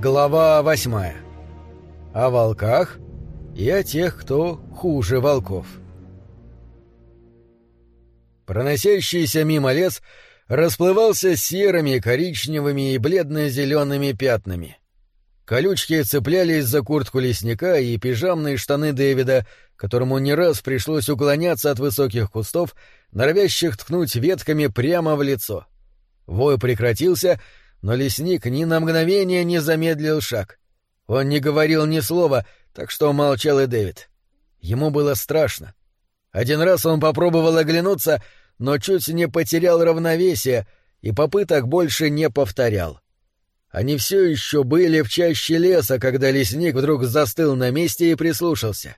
Глава восьмая. О волках и о тех, кто хуже волков. Проносящийся мимо лес расплывался серыми, коричневыми и бледно-зелеными пятнами. Колючки цеплялись за куртку лесника и пижамные штаны Дэвида, которому не раз пришлось уклоняться от высоких кустов, норовящих ткнуть ветками прямо в лицо. Вой прекратился — но лесник ни на мгновение не замедлил шаг. Он не говорил ни слова, так что молчал и Дэвид. Ему было страшно. Один раз он попробовал оглянуться, но чуть не потерял равновесие и попыток больше не повторял. Они все еще были в чаще леса, когда лесник вдруг застыл на месте и прислушался.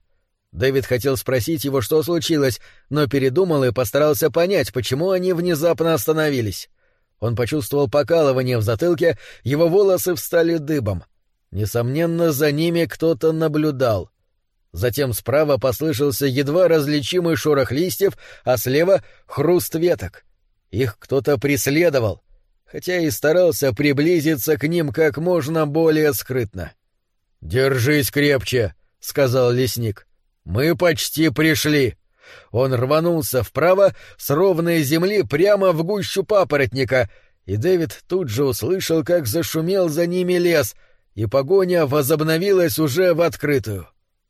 Дэвид хотел спросить его, что случилось, но передумал и постарался понять, почему они внезапно остановились. Он почувствовал покалывание в затылке, его волосы встали дыбом. Несомненно, за ними кто-то наблюдал. Затем справа послышался едва различимый шорох листьев, а слева — хруст веток. Их кто-то преследовал, хотя и старался приблизиться к ним как можно более скрытно. «Держись крепче», — сказал лесник. «Мы почти пришли». Он рванулся вправо с ровной земли прямо в гущу папоротника, и Дэвид тут же услышал, как зашумел за ними лес, и погоня возобновилась уже в открытую.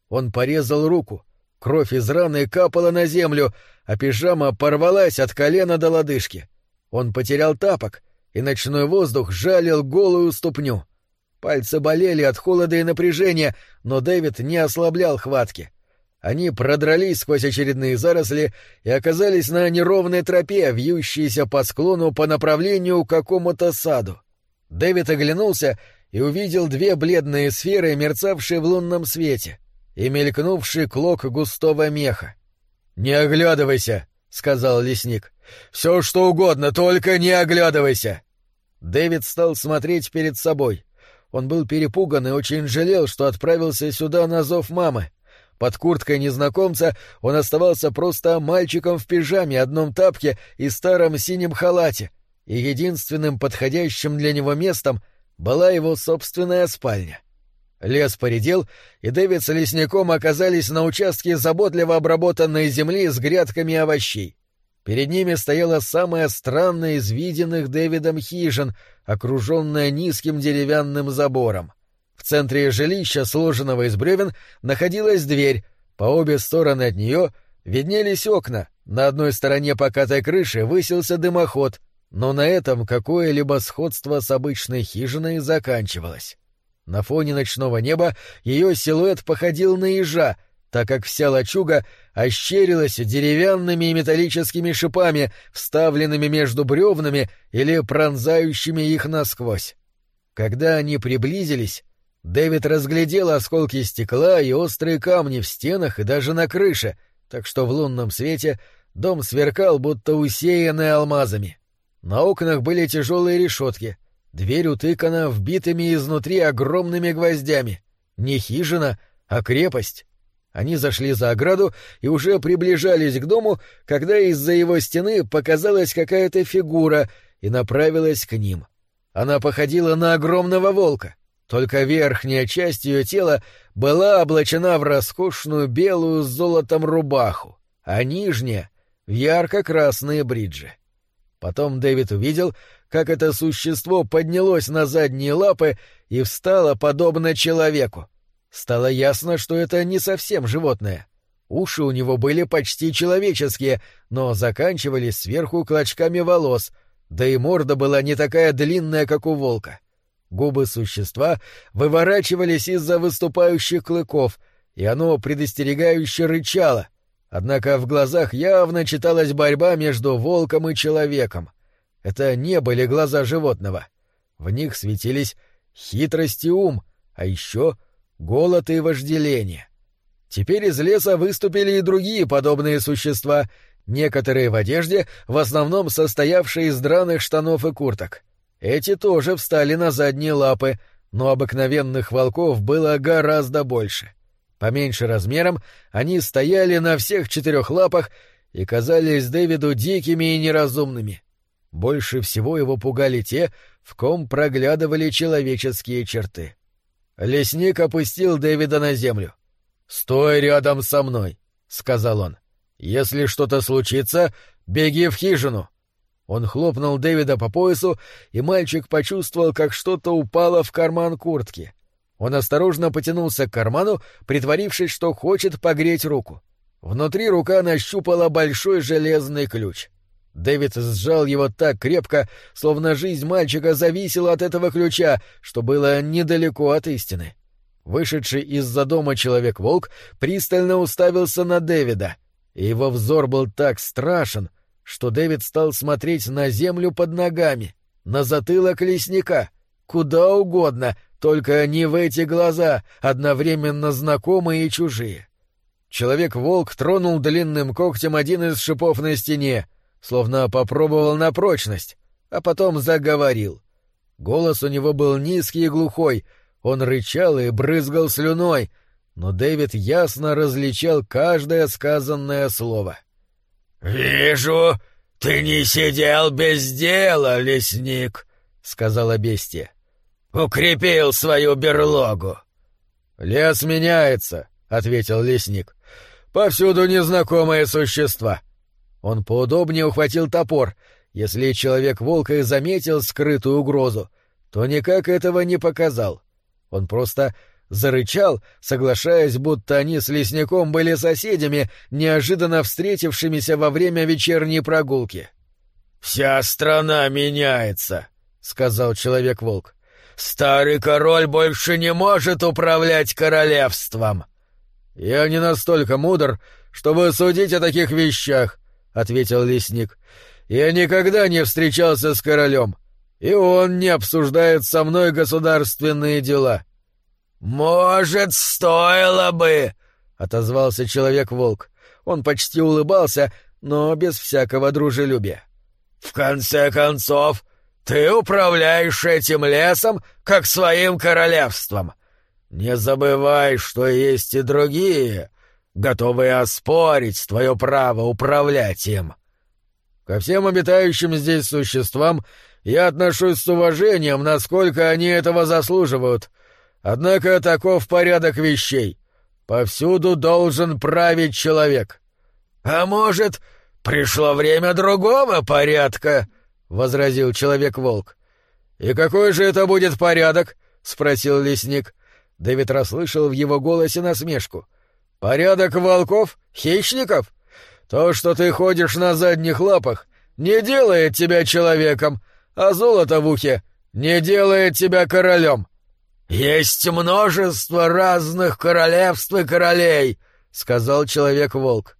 Он порезал руку. Кровь из раны капала на землю, а пижама порвалась от колена до лодыжки. Он потерял тапок, и ночной воздух жалил голую ступню. Пальцы болели от холода и напряжения, но Дэвид не ослаблял хватки. Они продрались сквозь очередные заросли и оказались на неровной тропе, вьющейся по склону по направлению к какому-то саду. Дэвид оглянулся и увидел две бледные сферы, мерцавшие в лунном свете, и мелькнувший клок густого меха. «Не оглядывайся!» — сказал лесник. «Все что угодно, только не оглядывайся!» Дэвид стал смотреть перед собой. Он был перепуган и очень жалел, что отправился сюда на зов мамы. Под курткой незнакомца он оставался просто мальчиком в пижаме, одном тапке и старом синем халате, и единственным подходящим для него местом была его собственная спальня. Лес поредел, и Дэвид с лесником оказались на участке заботливо обработанной земли с грядками овощей. Перед ними стояла самая странная из виденных Дэвидом хижин, окруженная низким деревянным забором. В центре жилища, сложенного из бревен, находилась дверь, по обе стороны от нее виднелись окна, на одной стороне покатой крыши высился дымоход, но на этом какое-либо сходство с обычной хижиной заканчивалось. На фоне ночного неба ее силуэт походил на ежа, так как вся лачуга ощерилась деревянными и металлическими шипами, вставленными между бревнами или пронзающими их насквозь. Когда они приблизились, Дэвид разглядел осколки стекла и острые камни в стенах и даже на крыше, так что в лунном свете дом сверкал, будто усеянный алмазами. На окнах были тяжелые решетки, дверь утыкана вбитыми изнутри огромными гвоздями. Не хижина, а крепость. Они зашли за ограду и уже приближались к дому, когда из-за его стены показалась какая-то фигура и направилась к ним. Она походила на огромного волка. Только верхняя часть ее тела была облачена в роскошную белую с золотом рубаху, а нижняя — в ярко-красные бриджи. Потом Дэвид увидел, как это существо поднялось на задние лапы и встало подобно человеку. Стало ясно, что это не совсем животное. Уши у него были почти человеческие, но заканчивались сверху клочками волос, да и морда была не такая длинная, как у волка. — Губы существа выворачивались из-за выступающих клыков, и оно предостерегающе рычало, однако в глазах явно читалась борьба между волком и человеком. Это не были глаза животного. В них светились хитрость и ум, а еще голод и вожделение. Теперь из леса выступили и другие подобные существа, некоторые в одежде, в основном состоявшие из драных штанов и курток — эти тоже встали на задние лапы, но обыкновенных волков было гораздо больше. Поменьше размером они стояли на всех четырех лапах и казались Дэвиду дикими и неразумными. Больше всего его пугали те, в ком проглядывали человеческие черты. Лесник опустил Дэвида на землю. «Стой рядом со мной», — сказал он. «Если что-то случится, беги в хижину». Он хлопнул Дэвида по поясу, и мальчик почувствовал, как что-то упало в карман куртки. Он осторожно потянулся к карману, притворившись, что хочет погреть руку. Внутри рука нащупала большой железный ключ. Дэвид сжал его так крепко, словно жизнь мальчика зависела от этого ключа, что было недалеко от истины. Вышедший из-за дома человек-волк пристально уставился на Дэвида, и его взор был так страшен — что Дэвид стал смотреть на землю под ногами, на затылок лесника, куда угодно, только не в эти глаза, одновременно знакомые и чужие. Человек-волк тронул длинным когтем один из шипов на стене, словно попробовал на прочность, а потом заговорил. Голос у него был низкий и глухой, он рычал и брызгал слюной, но Дэвид ясно различал каждое сказанное слово — «Вижу, ты не сидел без дела, лесник», — сказала бестия. «Укрепил свою берлогу». «Лес меняется», — ответил лесник. «Повсюду незнакомые существа». Он поудобнее ухватил топор. Если человек-волк и заметил скрытую угрозу, то никак этого не показал. Он просто зарычал, соглашаясь, будто они с лесником были соседями, неожиданно встретившимися во время вечерней прогулки. «Вся страна меняется», — сказал Человек-волк. «Старый король больше не может управлять королевством». «Я не настолько мудр, чтобы судить о таких вещах», — ответил лесник. «Я никогда не встречался с королем, и он не обсуждает со мной государственные дела». «Может, стоило бы!» — отозвался человек-волк. Он почти улыбался, но без всякого дружелюбия. «В конце концов, ты управляешь этим лесом, как своим королевством. Не забывай, что есть и другие, готовые оспорить твое право управлять им». Ко всем обитающим здесь существам я отношусь с уважением, насколько они этого заслуживают, Однако таков порядок вещей. Повсюду должен править человек. — А может, пришло время другого порядка? — возразил человек-волк. — И какой же это будет порядок? — спросил лесник. Дэвид расслышал в его голосе насмешку. — Порядок волков? Хищников? То, что ты ходишь на задних лапах, не делает тебя человеком, а золото в ухе не делает тебя королем. «Есть множество разных королевств и королей», — сказал человек-волк.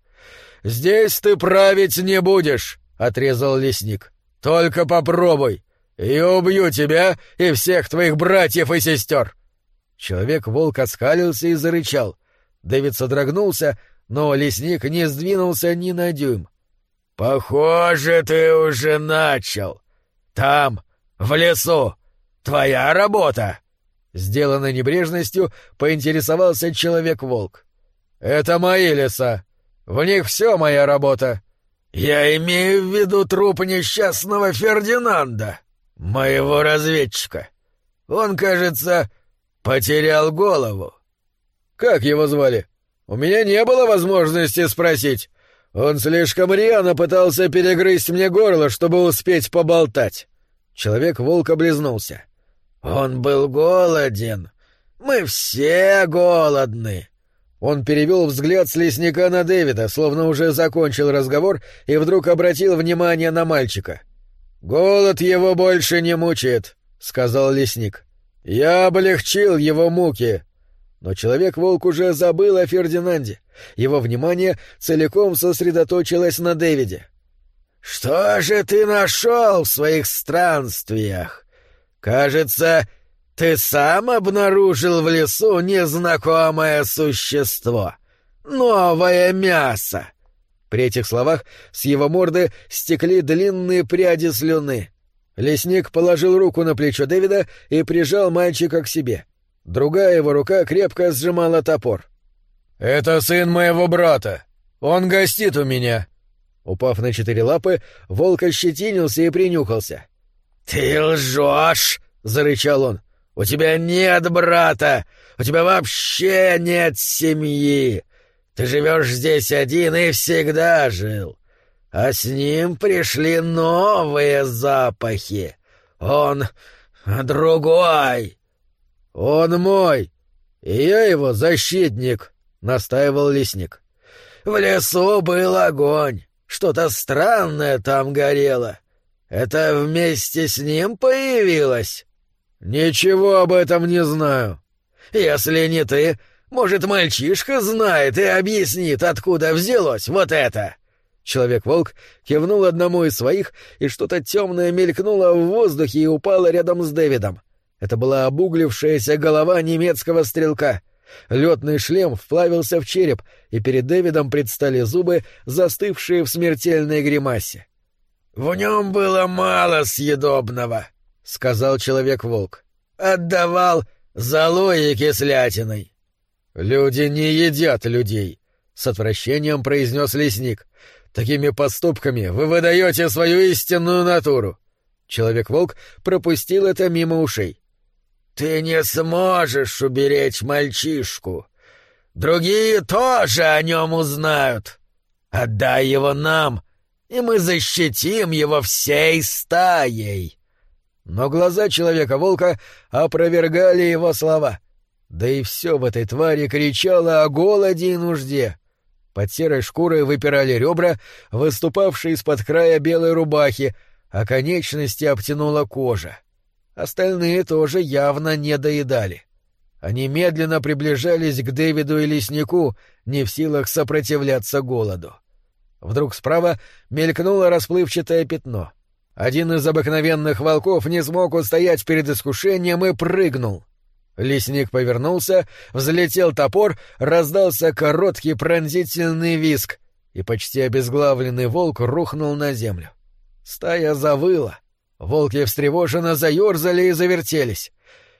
«Здесь ты править не будешь», — отрезал лесник. «Только попробуй, и убью тебя и всех твоих братьев и сестер». Человек-волк оскалился и зарычал. Дэвид содрогнулся, но лесник не сдвинулся ни на дюйм. «Похоже, ты уже начал. Там, в лесу. Твоя работа!» Сделанной небрежностью поинтересовался человек-волк. «Это мои леса. В них все моя работа». «Я имею в виду труп несчастного Фердинанда, моего разведчика. Он, кажется, потерял голову». «Как его звали? У меня не было возможности спросить. Он слишком рьяно пытался перегрызть мне горло, чтобы успеть поболтать». Человек-волк облизнулся. Он был голоден. Мы все голодны. Он перевел взгляд с лесника на Дэвида, словно уже закончил разговор, и вдруг обратил внимание на мальчика. «Голод его больше не мучает», — сказал лесник. «Я облегчил его муки». Но человек-волк уже забыл о Фердинанде. Его внимание целиком сосредоточилось на Дэвиде. «Что же ты нашел в своих странствиях?» Кажется, ты сам обнаружил в лесу незнакомое существо. Новое мясо. При этих словах с его морды стекли длинные пряди слюны. Лесник положил руку на плечо Дэвида и прижал мальчика к себе. Другая его рука крепко сжимала топор. «Это сын моего брата. Он гостит у меня». Упав на четыре лапы, волк ощетинился и принюхался. «Ты лжешь!» — зарычал он. У тебя нет брата! У тебя вообще нет семьи! Ты живешь здесь один и всегда жил. А с ним пришли новые запахи. Он другой. Он мой, и я его защитник, — настаивал лесник. В лесу был огонь. Что-то странное там горело. Это вместе с ним появилось? Ничего об этом не знаю. Если не ты, может, мальчишка знает и объяснит, откуда взялось вот это? Человек-волк кивнул одному из своих, и что-то темное мелькнуло в воздухе и упало рядом с Дэвидом. Это была обуглившаяся голова немецкого стрелка. Летный шлем вплавился в череп, и перед Дэвидом предстали зубы, застывшие в смертельной гримасе. «В нем было мало съедобного», — сказал человек-волк. «Отдавал золой и кислятиной». «Люди не едят людей», — с отвращением произнес лесник. «Такими поступками вы выдаете свою истинную натуру». Человек-волк пропустил это мимо ушей. «Ты не сможешь уберечь мальчишку. Другие тоже о нем узнают. Отдай его нам, и мы защитим его всей стаей». Но глаза Человека-волка опровергали его слова. Да и все в этой твари кричало о голоде и нужде. Под серой шкурой выпирали ребра, выступавшие из-под края белой рубахи, а конечности обтянула кожа. Остальные тоже явно не доедали. Они медленно приближались к Дэвиду и леснику, не в силах сопротивляться голоду. Вдруг справа мелькнуло расплывчатое пятно. Один из обыкновенных волков не смог устоять перед искушением и прыгнул. Лесник повернулся, взлетел топор, раздался короткий пронзительный виск, и почти обезглавленный волк рухнул на землю. Стая завыла — Волки встревоженно заерзали и завертелись.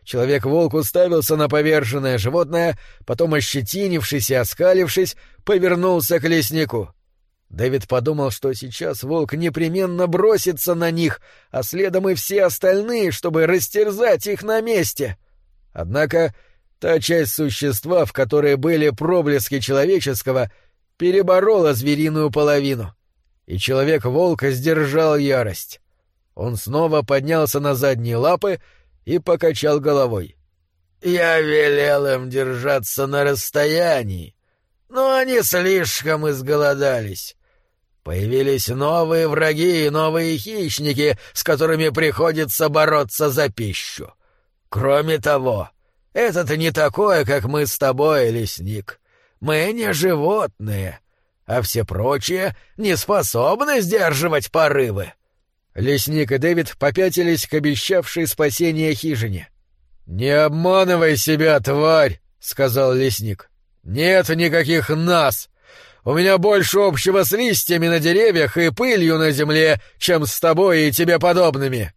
Человек-волк уставился на поверженное животное, потом, ощетинившись и оскалившись, повернулся к леснику. Дэвид подумал, что сейчас волк непременно бросится на них, а следом и все остальные, чтобы растерзать их на месте. Однако та часть существа, в которой были проблески человеческого, переборола звериную половину, и человек-волк сдержал ярость. Он снова поднялся на задние лапы и покачал головой. «Я велел им держаться на расстоянии, но они слишком изголодались. Появились новые враги и новые хищники, с которыми приходится бороться за пищу. Кроме того, этот не такое, как мы с тобой, лесник. Мы не животные, а все прочие не способны сдерживать порывы. Лесник и Дэвид попятились к обещавшей спасение хижине. «Не обманывай себя, тварь!» — сказал лесник. «Нет никаких нас! У меня больше общего с листьями на деревьях и пылью на земле, чем с тобой и тебе подобными!»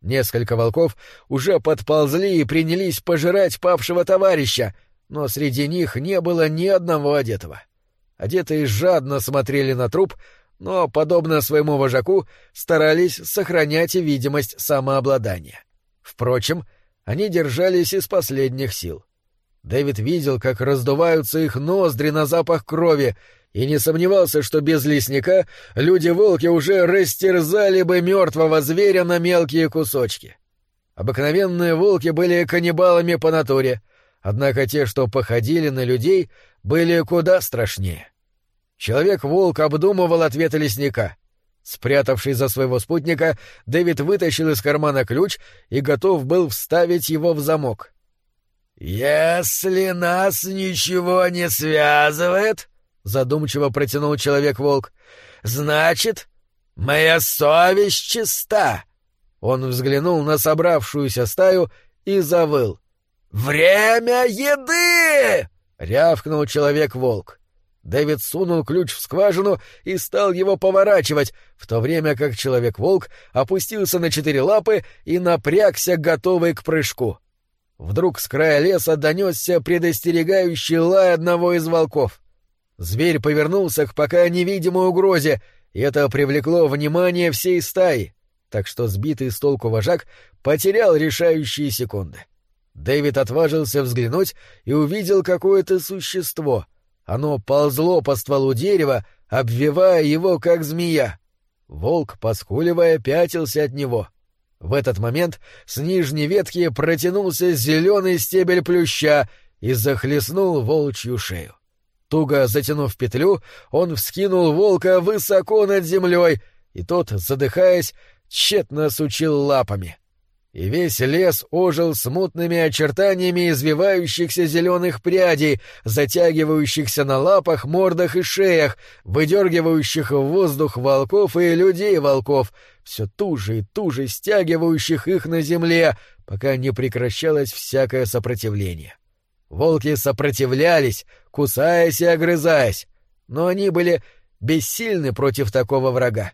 Несколько волков уже подползли и принялись пожирать павшего товарища, но среди них не было ни одного одетого. Одетые жадно смотрели на труп, но, подобно своему вожаку, старались сохранять видимость самообладания. Впрочем, они держались из последних сил. Дэвид видел, как раздуваются их ноздри на запах крови, и не сомневался, что без лесника люди-волки уже растерзали бы мертвого зверя на мелкие кусочки. Обыкновенные волки были каннибалами по натуре, однако те, что походили на людей, были куда страшнее. Человек-волк обдумывал ответы лесника. Спрятавшись за своего спутника, Дэвид вытащил из кармана ключ и готов был вставить его в замок. «Если нас ничего не связывает», — задумчиво протянул Человек-волк, — «значит, моя совесть чиста». Он взглянул на собравшуюся стаю и завыл. «Время еды!» — рявкнул Человек-волк. Дэвид сунул ключ в скважину и стал его поворачивать, в то время как Человек-волк опустился на четыре лапы и напрягся, готовый к прыжку. Вдруг с края леса донесся предостерегающий лай одного из волков. Зверь повернулся к пока невидимой угрозе, и это привлекло внимание всей стаи, так что сбитый с толку вожак потерял решающие секунды. Дэвид отважился взглянуть и увидел какое-то существо. Оно ползло по стволу дерева, обвивая его, как змея. Волк, поскуливая, пятился от него. В этот момент с нижней ветки протянулся зеленый стебель плюща и захлестнул волчью шею. Туго затянув петлю, он вскинул волка высоко над землей, и тот, задыхаясь, тщетно сучил лапами. И весь лес ожил смутными очертаниями извивающихся зеленых прядей, затягивающихся на лапах, мордах и шеях, выдергивающих в воздух волков и людей-волков, все туже и туже стягивающих их на земле, пока не прекращалось всякое сопротивление. Волки сопротивлялись, кусаясь и огрызаясь, но они были бессильны против такого врага.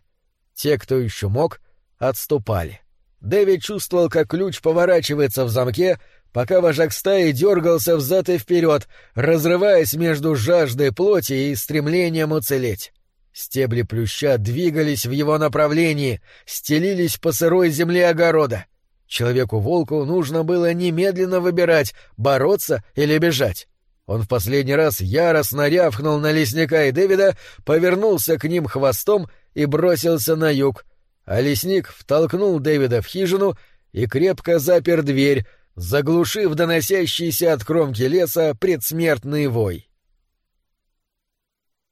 Те, кто еще мог, отступали. Дэвид чувствовал, как ключ поворачивается в замке, пока вожак стаи дергался взад и вперед, разрываясь между жаждой плоти и стремлением уцелеть. Стебли плюща двигались в его направлении, стелились по сырой земле огорода. Человеку-волку нужно было немедленно выбирать, бороться или бежать. Он в последний раз яростно рявкнул на лесника и Дэвида, повернулся к ним хвостом и бросился на юг, а лесник втолкнул Дэвида в хижину и крепко запер дверь, заглушив доносящийся от кромки леса предсмертный вой.